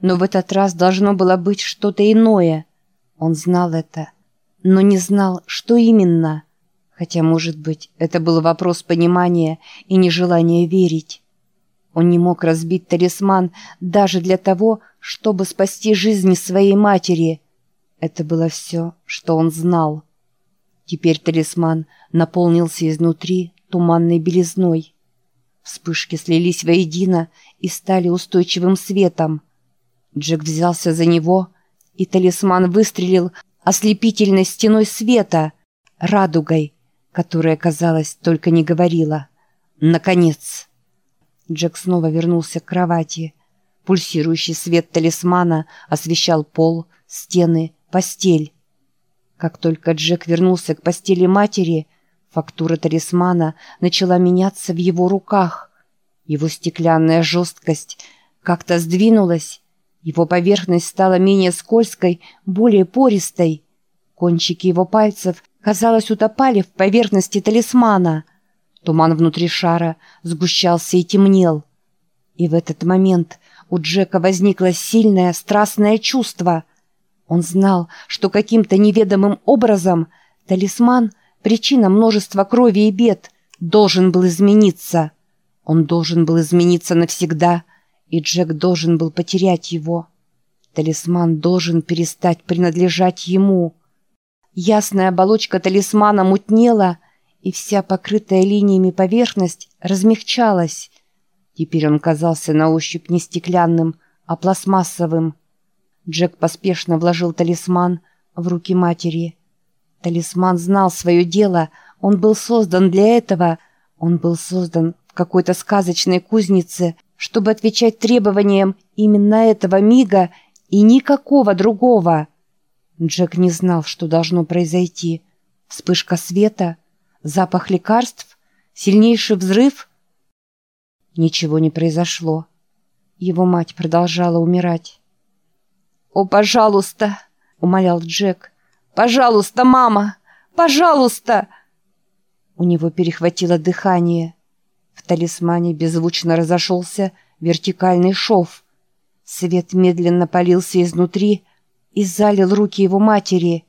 но в этот раз должно было быть что-то иное. Он знал это, но не знал, что именно. Хотя, может быть, это был вопрос понимания и нежелания верить. Он не мог разбить талисман даже для того, чтобы спасти жизнь своей матери. Это было все, что он знал. Теперь талисман наполнился изнутри туманной белизной. Вспышки слились воедино и стали устойчивым светом. Джек взялся за него, и талисман выстрелил ослепительной стеной света, радугой, которая, казалось, только не говорила. Наконец! Джек снова вернулся к кровати. Пульсирующий свет талисмана освещал пол, стены, постель. Как только Джек вернулся к постели матери, фактура талисмана начала меняться в его руках. Его стеклянная жесткость как-то сдвинулась, его поверхность стала менее скользкой, более пористой. Кончики его пальцев, казалось, утопали в поверхности талисмана. Туман внутри шара сгущался и темнел. И в этот момент у Джека возникло сильное, страстное чувство. Он знал, что каким-то неведомым образом талисман, причина множества крови и бед, должен был измениться. Он должен был измениться навсегда, и Джек должен был потерять его. Талисман должен перестать принадлежать ему. Ясная оболочка талисмана мутнела, и вся покрытая линиями поверхность размягчалась. Теперь он казался на ощупь не стеклянным, а пластмассовым. Джек поспешно вложил талисман в руки матери. Талисман знал свое дело, он был создан для этого, он был создан в какой-то сказочной кузнице, чтобы отвечать требованиям именно этого мига и никакого другого. Джек не знал, что должно произойти. Вспышка света, запах лекарств, сильнейший взрыв. Ничего не произошло. Его мать продолжала умирать. «О, пожалуйста!» — умолял Джек. «Пожалуйста, мама! Пожалуйста!» У него перехватило дыхание. В талисмане беззвучно разошелся вертикальный шов. Свет медленно полился изнутри и залил руки его матери.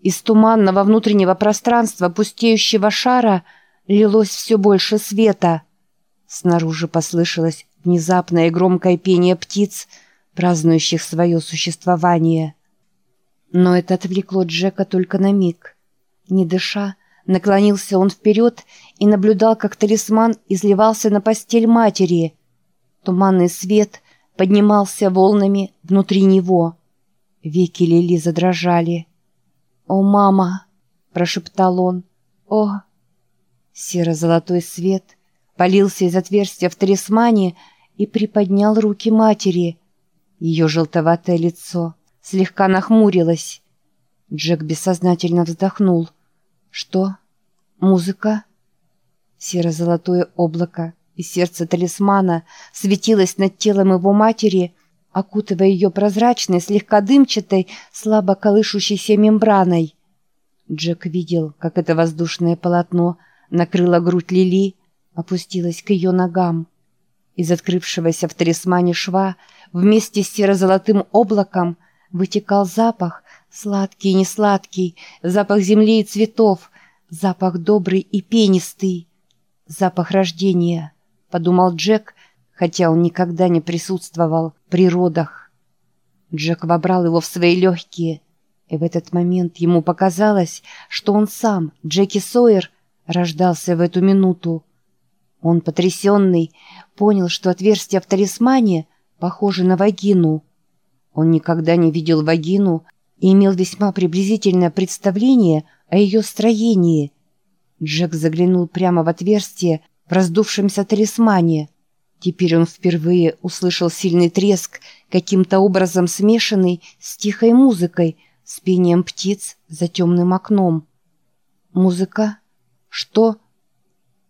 Из туманного внутреннего пространства пустеющего шара лилось все больше света. Снаружи послышалось внезапное громкое пение птиц, празднующих свое существование. Но это отвлекло Джека только на миг. Не дыша, наклонился он вперед и наблюдал, как талисман изливался на постель матери. Туманный свет поднимался волнами внутри него. Веки Лили задрожали. «О, мама!» — прошептал он. «О!» Серо-золотой свет полился из отверстия в талисмане и приподнял руки матери. Ее желтоватое лицо слегка нахмурилось. Джек бессознательно вздохнул. «Что? Музыка?» Серо-золотое облако и сердце талисмана светилось над телом его матери, окутывая ее прозрачной, слегка дымчатой, слабо колышущейся мембраной. Джек видел, как это воздушное полотно накрыло грудь Лили, опустилось к ее ногам. Из открывшегося в талисмане шва вместе с серо-золотым облаком вытекал запах, сладкий и несладкий, запах земли и цветов, запах добрый и пенистый, запах рождения — подумал Джек, хотя он никогда не присутствовал при родах. Джек вобрал его в свои легкие, и в этот момент ему показалось, что он сам, Джеки Сойер, рождался в эту минуту. Он, потрясенный, понял, что отверстие в талисмане похоже на вагину. Он никогда не видел вагину и имел весьма приблизительное представление о ее строении. Джек заглянул прямо в отверстие, в раздувшемся талисмане. Теперь он впервые услышал сильный треск, каким-то образом смешанный с тихой музыкой, с пением птиц за темным окном. Музыка? Что?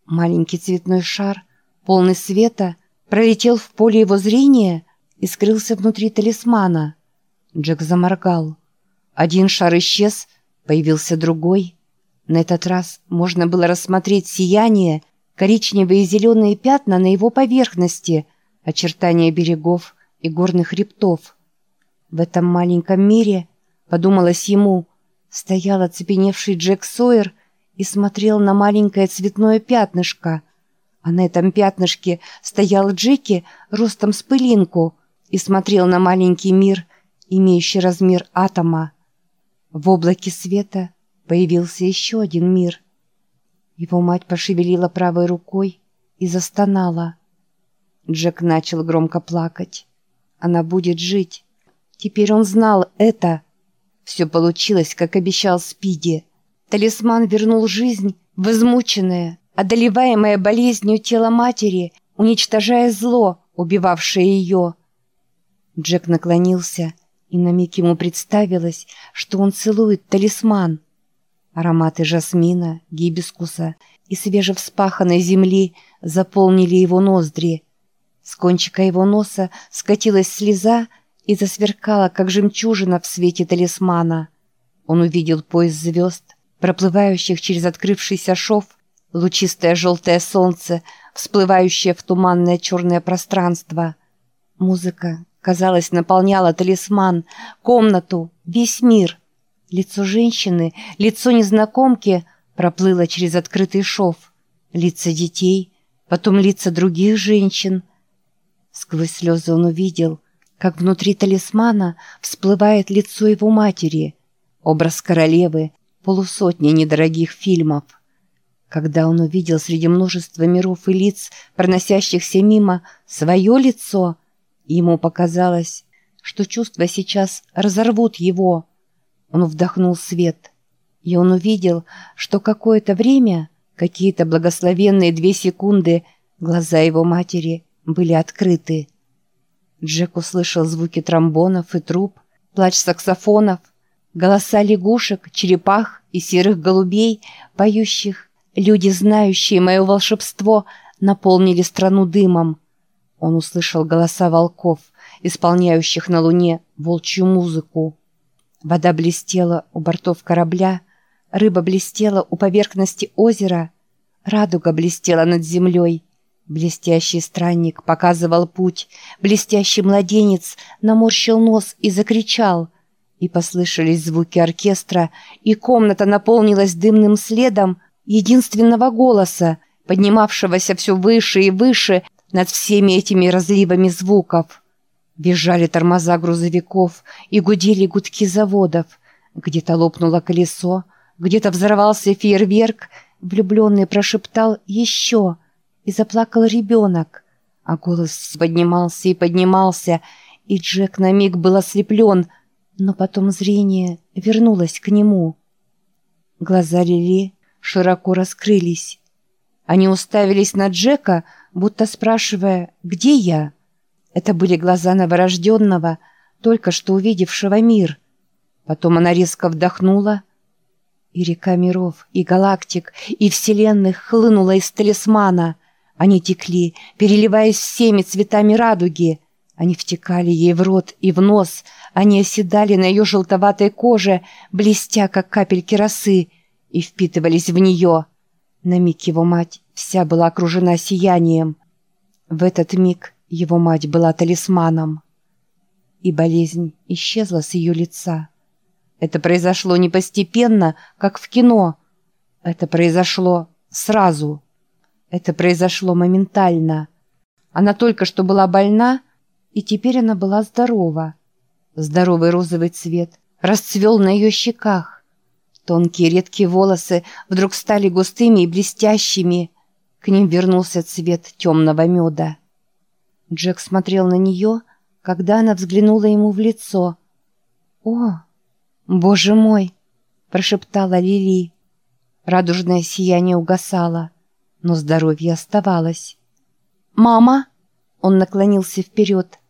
Маленький цветной шар, полный света, пролетел в поле его зрения и скрылся внутри талисмана. Джек заморгал. Один шар исчез, появился другой. На этот раз можно было рассмотреть сияние, коричневые и зеленые пятна на его поверхности, очертания берегов и горных хребтов. В этом маленьком мире, подумалось ему, стоял оцепеневший Джек Сойер и смотрел на маленькое цветное пятнышко, а на этом пятнышке стоял Джеки ростом с пылинку и смотрел на маленький мир, имеющий размер атома. В облаке света появился еще один мир. Его мать пошевелила правой рукой и застонала. Джек начал громко плакать. Она будет жить. Теперь он знал это. Все получилось, как обещал Спиди. Талисман вернул жизнь в измученное, одолеваемое болезнью тело матери, уничтожая зло, убивавшее ее. Джек наклонился, и на миг ему представилось, что он целует талисман. Ароматы жасмина, гибискуса и свежевспаханной земли заполнили его ноздри. С кончика его носа скатилась слеза, и засверкала, как жемчужина в свете талисмана. Он увидел пояс звезд, проплывающих через открывшийся шов, лучистое желтое солнце, всплывающее в туманное черное пространство. Музыка, казалось, наполняла талисман, комнату, весь мир. Лицо женщины, лицо незнакомки проплыло через открытый шов. Лица детей, потом лица других женщин. Сквозь слезы он увидел — как внутри талисмана всплывает лицо его матери, образ королевы, полусотни недорогих фильмов. Когда он увидел среди множества миров и лиц, проносящихся мимо, свое лицо, ему показалось, что чувства сейчас разорвут его. Он вдохнул свет, и он увидел, что какое-то время, какие-то благословенные две секунды, глаза его матери были открыты. Джек услышал звуки тромбонов и труб, плач саксофонов, голоса лягушек, черепах и серых голубей, поющих. Люди, знающие мое волшебство, наполнили страну дымом. Он услышал голоса волков, исполняющих на луне волчью музыку. Вода блестела у бортов корабля, рыба блестела у поверхности озера, радуга блестела над землей. Блестящий странник показывал путь, блестящий младенец наморщил нос и закричал. И послышались звуки оркестра, и комната наполнилась дымным следом единственного голоса, поднимавшегося все выше и выше над всеми этими разливами звуков. Бежали тормоза грузовиков и гудели гудки заводов. Где-то лопнуло колесо, где-то взорвался фейерверк, влюбленный прошептал «Еще!» и заплакал ребенок, а голос поднимался и поднимался, и Джек на миг был ослеплен, но потом зрение вернулось к нему. Глаза Лили широко раскрылись. Они уставились на Джека, будто спрашивая «Где я?». Это были глаза новорожденного, только что увидевшего мир. Потом она резко вдохнула, и река миров, и галактик, и вселенных хлынула из талисмана — они текли, переливаясь всеми цветами радуги. Они втекали ей в рот и в нос, они оседали на ее желтоватой коже, блестя, как капельки росы, и впитывались в нее. На миг его мать вся была окружена сиянием. В этот миг его мать была талисманом. И болезнь исчезла с ее лица. Это произошло не постепенно, как в кино. Это произошло сразу. Это произошло моментально. Она только что была больна, и теперь она была здорова. Здоровый розовый цвет расцвел на ее щеках. Тонкие редкие волосы вдруг стали густыми и блестящими. К ним вернулся цвет темного меда. Джек смотрел на нее, когда она взглянула ему в лицо. «О, боже мой!» – прошептала Лили. Радужное сияние угасало но здоровье оставалось. «Мама!» Он наклонился вперед.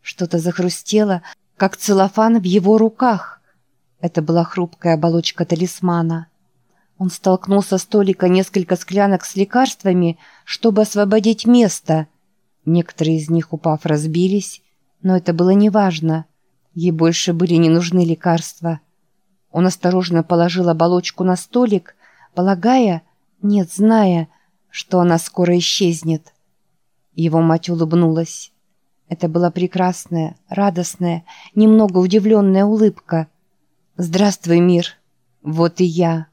Что-то захрустело, как целлофан в его руках. Это была хрупкая оболочка талисмана. Он столкнул со столика несколько склянок с лекарствами, чтобы освободить место. Некоторые из них, упав, разбились, но это было неважно. Ей больше были не нужны лекарства. Он осторожно положил оболочку на столик, полагая, нет, зная, что она скоро исчезнет. Его мать улыбнулась. Это была прекрасная, радостная, немного удивленная улыбка. «Здравствуй, мир! Вот и я!»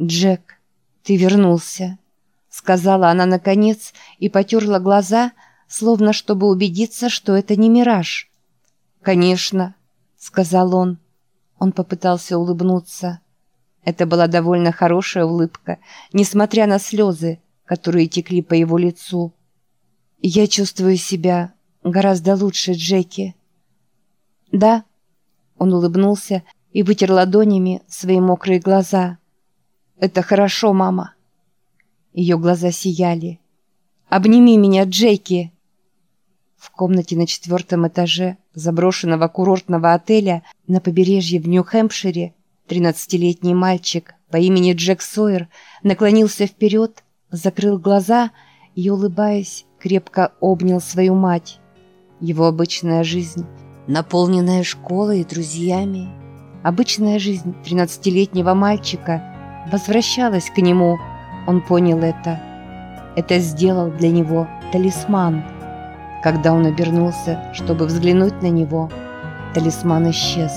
«Джек, ты вернулся!» Сказала она наконец и потерла глаза, словно чтобы убедиться, что это не мираж. «Конечно», — сказал он. Он попытался улыбнуться. Это была довольно хорошая улыбка, несмотря на слезы, которые текли по его лицу. «Я чувствую себя гораздо лучше Джеки». «Да?» Он улыбнулся и вытер ладонями свои мокрые глаза. «Это хорошо, мама». Ее глаза сияли. «Обними меня, Джеки!» В комнате на четвертом этаже заброшенного курортного отеля на побережье в Нью-Хэмпшире 13-летний мальчик по имени Джек Сойер наклонился вперед, закрыл глаза и, улыбаясь, крепко обнял свою мать. Его обычная жизнь, наполненная школой и друзьями, обычная жизнь 13-летнего мальчика возвращалась к нему. Он понял это. Это сделал для него талисман – когда он обернулся, чтобы взглянуть на него, талисман исчез.